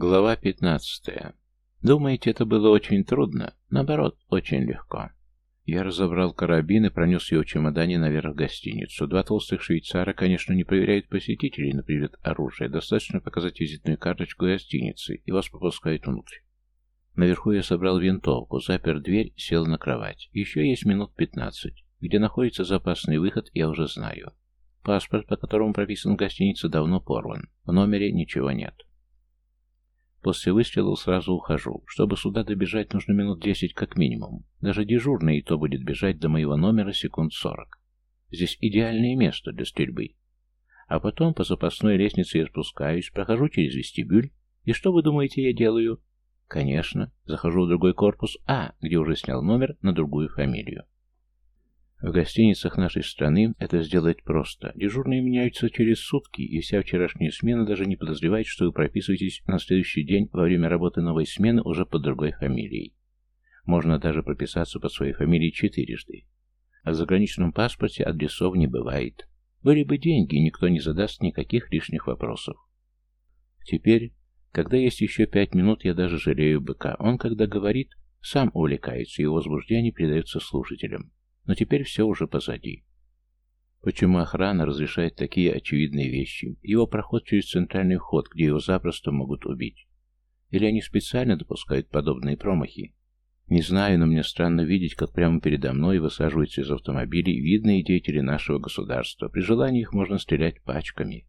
Глава 15. Думаете, это было очень трудно? Наоборот, очень легко. Я разобрал карабин и пронес ее в чемодане наверх в гостиницу. Два толстых швейцара, конечно, не проверяют посетителей на предмет оружия. Достаточно показать визитную карточку гостиницы, и вас попускают внутрь. Наверху я собрал винтовку, запер дверь, сел на кровать. Еще есть минут пятнадцать. Где находится запасный выход, я уже знаю. Паспорт, по которому прописан в гостинице, давно порван. В номере ничего нет. После выстрела сразу ухожу. Чтобы сюда добежать, нужно минут десять как минимум. Даже дежурный и то будет бежать до моего номера секунд сорок. Здесь идеальное место для стрельбы. А потом по запасной лестнице я спускаюсь, прохожу через вестибюль, и что вы думаете, я делаю? Конечно, захожу в другой корпус А, где уже снял номер на другую фамилию. В гостиницах нашей страны это сделать просто. Дежурные меняются через сутки, и вся вчерашняя смена даже не подозревает, что вы прописываетесь на следующий день во время работы новой смены уже под другой фамилией. Можно даже прописаться под своей фамилией четырежды. А в заграничном паспорте адресов не бывает. Были бы деньги, никто не задаст никаких лишних вопросов. Теперь, когда есть еще пять минут, я даже жалею быка. Он, когда говорит, сам увлекается, и возбуждение передается слушателям. Но теперь все уже позади. Почему охрана разрешает такие очевидные вещи? Его проход через центральный вход, где его запросто могут убить. Или они специально допускают подобные промахи? Не знаю, но мне странно видеть, как прямо передо мной высаживаются из автомобилей видные деятели нашего государства. При желании их можно стрелять пачками.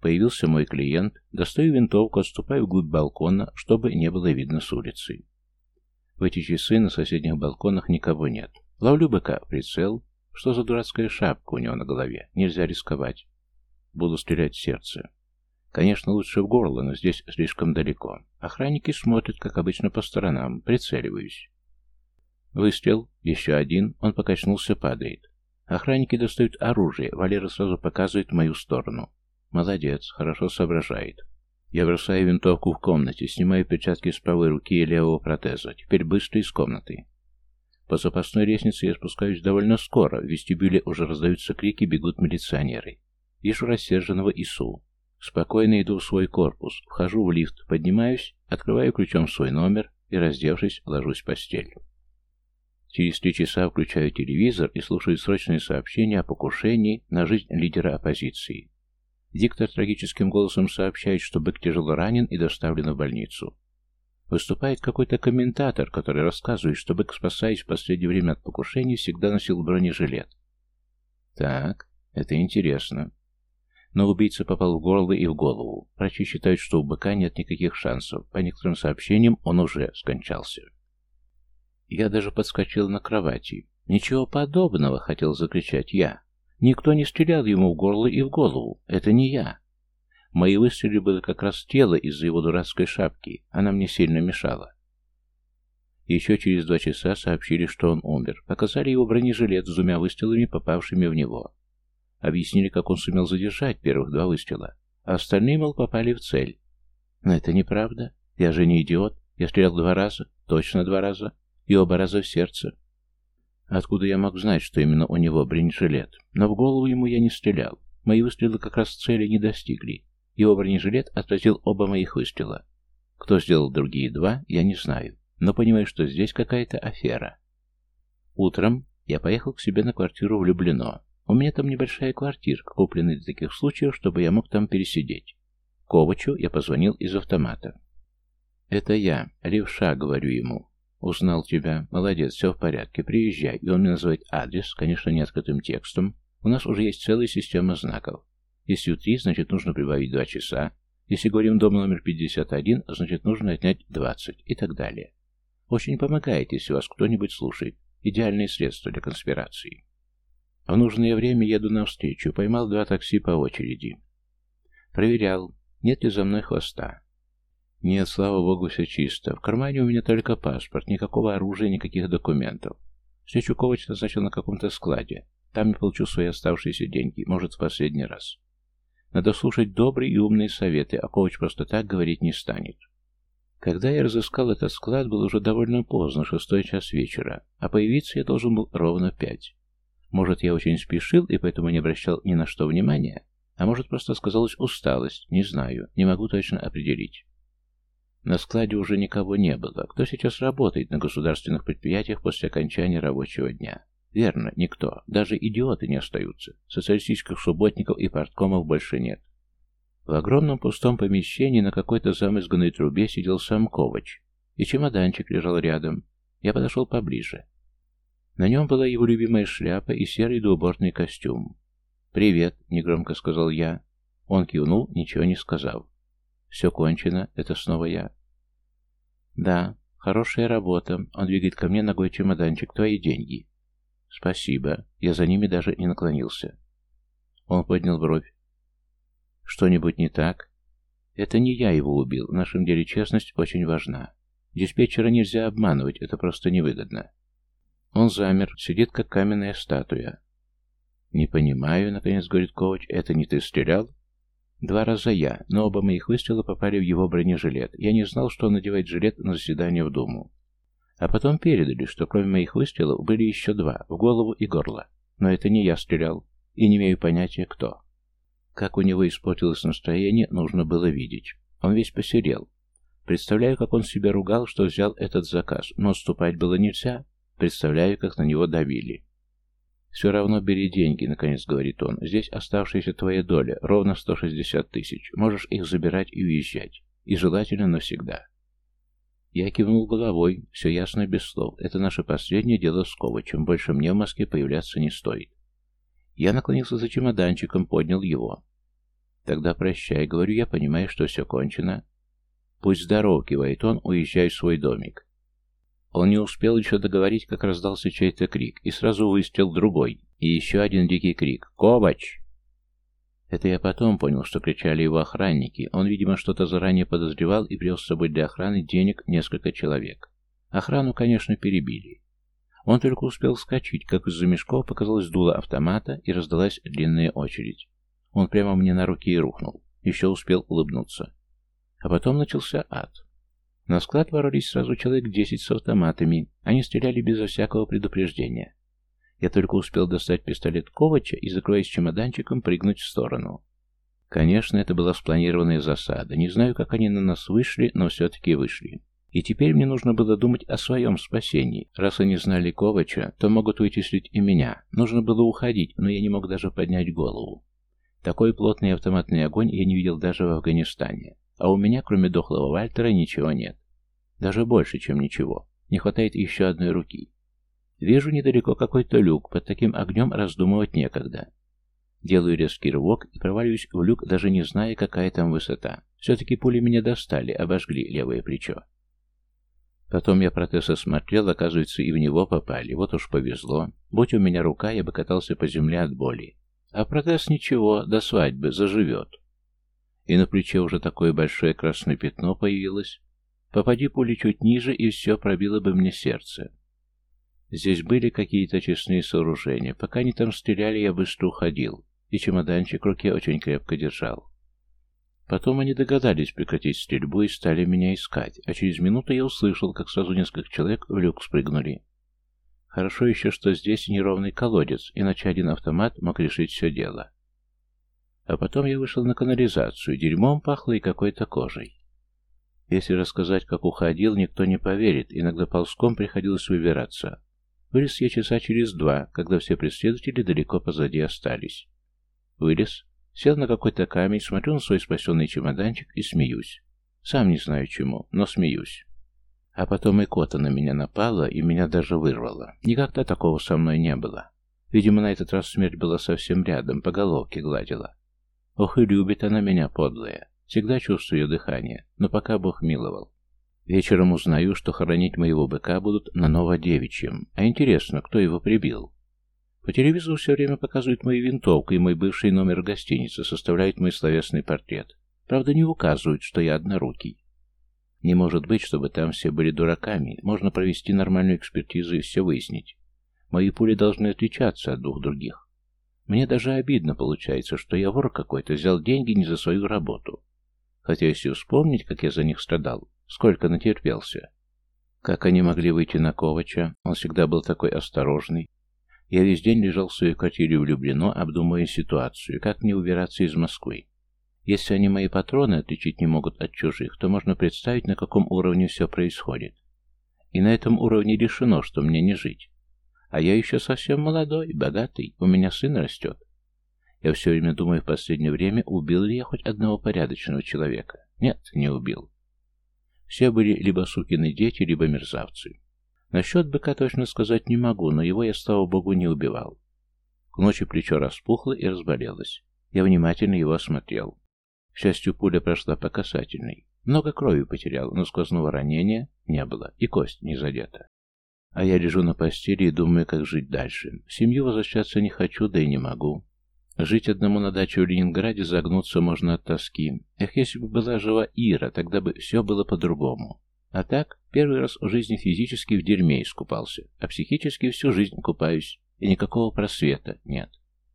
Появился мой клиент, достаю винтовку, отступаю вглубь балкона, чтобы не было видно с улицы. В эти часы на соседних балконах никого нет. Ловлю быка прицел. Что за дурацкая шапка у него на голове? Нельзя рисковать. Буду стрелять в сердце. Конечно, лучше в горло, но здесь слишком далеко. Охранники смотрят, как обычно, по сторонам. Прицеливаюсь. Выстрел. Еще один. Он покачнулся, падает. Охранники достают оружие. Валера сразу показывает мою сторону. Молодец, хорошо соображает. Я бросаю винтовку в комнате, снимаю перчатки с правой руки и левого протеза. Теперь быстро из комнаты. По запасной лестнице я спускаюсь довольно скоро. В вестибюле уже раздаются крики, бегут милиционеры. Вижу рассерженного Ису. Спокойно иду в свой корпус. Вхожу в лифт, поднимаюсь, открываю ключом свой номер и, раздевшись, ложусь в постель. Через три часа включаю телевизор и слушаю срочные сообщения о покушении на жизнь лидера оппозиции. Диктор трагическим голосом сообщает, что бык тяжело ранен и доставлен в больницу. Выступает какой-то комментатор, который рассказывает, что бык, спасаясь в последнее время от покушений, всегда носил бронежилет. Так, это интересно. Но убийца попал в горло и в голову. Врачи считают, что у быка нет никаких шансов. По некоторым сообщениям, он уже скончался. Я даже подскочил на кровати. «Ничего подобного!» — хотел закричать я. «Никто не стрелял ему в горло и в голову. Это не я. Мои выстрелы было как раз тело из-за его дурацкой шапки. Она мне сильно мешала. Еще через два часа сообщили, что он умер. Показали его бронежилет с двумя выстрелами, попавшими в него. Объяснили, как он сумел задержать первых два выстрела. А остальные, мол, попали в цель. Но это неправда. Я же не идиот. Я стрелял два раза. Точно два раза. И оба раза в сердце. Откуда я мог знать, что именно у него бронежилет? Но в голову ему я не стрелял. Мои выстрелы как раз цели не достигли. Его бронежилет отразил оба моих выстрела. Кто сделал другие два, я не знаю, но понимаю, что здесь какая-то афера. Утром я поехал к себе на квартиру в Люблино. У меня там небольшая квартирка, купленная для таких случаев, чтобы я мог там пересидеть. Ковачу я позвонил из автомата. «Это я, левша», — говорю ему. «Узнал тебя. Молодец, все в порядке. Приезжай». И он мне называет адрес, конечно, не открытым текстом. У нас уже есть целая система знаков. Если 3, значит нужно прибавить 2 часа. Если говорим дом номер 51, значит нужно отнять 20 и так далее. Очень помогает, если вас кто-нибудь слушает. Идеальное средство для конспирации. В нужное время еду навстречу, поймал два такси по очереди. Проверял, нет ли за мной хвоста. Нет, слава богу, все чисто. В кармане у меня только паспорт, никакого оружия, никаких документов. Встречу Ковач назначил на каком-то складе. Там я получу свои оставшиеся деньги, может, в последний раз. Надо слушать добрые и умные советы, а коуч просто так говорить не станет. Когда я разыскал этот склад, было уже довольно поздно, шестой час вечера, а появиться я должен был ровно пять. Может, я очень спешил и поэтому не обращал ни на что внимания, а может, просто сказалась усталость, не знаю, не могу точно определить. На складе уже никого не было. Кто сейчас работает на государственных предприятиях после окончания рабочего дня? Верно, никто. Даже идиоты не остаются. Социалистических субботников и порткомов больше нет. В огромном пустом помещении на какой-то замызганной трубе сидел сам Ковач, и чемоданчик лежал рядом. Я подошел поближе. На нем была его любимая шляпа и серый двубортный костюм. «Привет», — негромко сказал я. Он кивнул, ничего не сказав. «Все кончено, это снова я». «Да, хорошая работа. Он двигает ко мне ногой чемоданчик. Твои деньги». «Спасибо. Я за ними даже не наклонился». Он поднял бровь. «Что-нибудь не так?» «Это не я его убил. В нашем деле честность очень важна. Диспетчера нельзя обманывать, это просто невыгодно». Он замер, сидит как каменная статуя. «Не понимаю», — наконец говорит Ковач, — «это не ты стрелял?» «Два раза я, но оба моих выстрела попали в его бронежилет. Я не знал, что он надевает жилет на заседание в Думу. А потом передали, что кроме моих выстрелов были еще два, в голову и горло. Но это не я стрелял, и не имею понятия, кто. Как у него испортилось настроение, нужно было видеть. Он весь посерел. Представляю, как он себя ругал, что взял этот заказ, но отступать было нельзя. Представляю, как на него давили. «Все равно бери деньги», — наконец говорит он. «Здесь оставшаяся твоя доля, ровно 160 тысяч. Можешь их забирать и уезжать. И желательно навсегда». Я кивнул головой, все ясно без слов. Это наше последнее дело с Ковачем. Больше мне в Москве появляться не стоит. Я наклонился за чемоданчиком, поднял его. «Тогда прощай», — говорю я, понимая, что все кончено. «Пусть здоров», — кивает он, уезжай в свой домик. Он не успел еще договорить, как раздался чей-то крик, и сразу выстрел другой, и еще один дикий крик «Ковач!». Это я потом понял, что кричали его охранники. Он, видимо, что-то заранее подозревал и привез с собой для охраны денег несколько человек. Охрану, конечно, перебили. Он только успел вскочить, как из-за мешков показалось дуло автомата и раздалась длинная очередь. Он прямо мне на руки и рухнул. Еще успел улыбнуться. А потом начался ад. На склад ворвались сразу человек десять с автоматами. Они стреляли безо всякого предупреждения. Я только успел достать пистолет Ковача и, закрываясь чемоданчиком, прыгнуть в сторону. Конечно, это была спланированная засада. Не знаю, как они на нас вышли, но все-таки вышли. И теперь мне нужно было думать о своем спасении. Раз они знали Ковача, то могут вычислить и меня. Нужно было уходить, но я не мог даже поднять голову. Такой плотный автоматный огонь я не видел даже в Афганистане. А у меня, кроме дохлого Вальтера, ничего нет. Даже больше, чем ничего. Не хватает еще одной руки. Вижу недалеко какой-то люк, под таким огнем раздумывать некогда. Делаю резкий рывок и проваливаюсь в люк, даже не зная, какая там высота. Все-таки пули меня достали, обожгли левое плечо. Потом я протез осмотрел, оказывается, и в него попали. Вот уж повезло. Будь у меня рука, я бы катался по земле от боли. А протез ничего, до свадьбы, заживет. И на плече уже такое большое красное пятно появилось. Попади пули чуть ниже, и все пробило бы мне сердце. Здесь были какие-то честные сооружения. Пока они там стреляли, я быстро уходил, и чемоданчик в руке очень крепко держал. Потом они догадались прекратить стрельбу и стали меня искать, а через минуту я услышал, как сразу несколько человек в люк спрыгнули. Хорошо еще, что здесь неровный колодец, иначе один автомат мог решить все дело. А потом я вышел на канализацию, дерьмом пахло и какой-то кожей. Если рассказать, как уходил, никто не поверит, иногда ползком приходилось выбираться. Вылез я часа через два, когда все преследователи далеко позади остались. Вылез, сел на какой-то камень, смотрю на свой спасенный чемоданчик и смеюсь. Сам не знаю чему, но смеюсь. А потом и кота на меня напала, и меня даже вырвало. Никогда такого со мной не было. Видимо, на этот раз смерть была совсем рядом, по головке гладила. Ох и любит она меня, подлая. Всегда чувствую дыхание, но пока Бог миловал. Вечером узнаю, что хоронить моего быка будут на Новодевичьем. А интересно, кто его прибил? По телевизору все время показывают мою винтовку и мой бывший номер гостиницы, составляют мой словесный портрет. Правда, не указывают, что я однорукий. Не может быть, чтобы там все были дураками. Можно провести нормальную экспертизу и все выяснить. Мои пули должны отличаться от двух других. Мне даже обидно получается, что я вор какой-то, взял деньги не за свою работу. Хотя если вспомнить, как я за них страдал, сколько натерпелся. Как они могли выйти на Ковача? Он всегда был такой осторожный. Я весь день лежал в своей квартире влюблено, обдумывая ситуацию, как мне убираться из Москвы. Если они мои патроны отличить не могут от чужих, то можно представить, на каком уровне все происходит. И на этом уровне решено, что мне не жить. А я еще совсем молодой, богатый, у меня сын растет. Я все время думаю в последнее время, убил ли я хоть одного порядочного человека. Нет, не убил. Все были либо сукины дети, либо мерзавцы. Насчет быка точно сказать не могу, но его я, слава богу, не убивал. К ночи плечо распухло и разболелось. Я внимательно его осмотрел. К счастью, пуля прошла по касательной. Много крови потерял, но сквозного ранения не было, и кость не задета. А я лежу на постели и думаю, как жить дальше. В семью возвращаться не хочу, да и не могу. Жить одному на даче в Ленинграде загнуться можно от тоски. Эх, если бы была жива Ира, тогда бы все было по-другому. А так, первый раз в жизни физически в дерьме искупался, а психически всю жизнь купаюсь, и никакого просвета нет.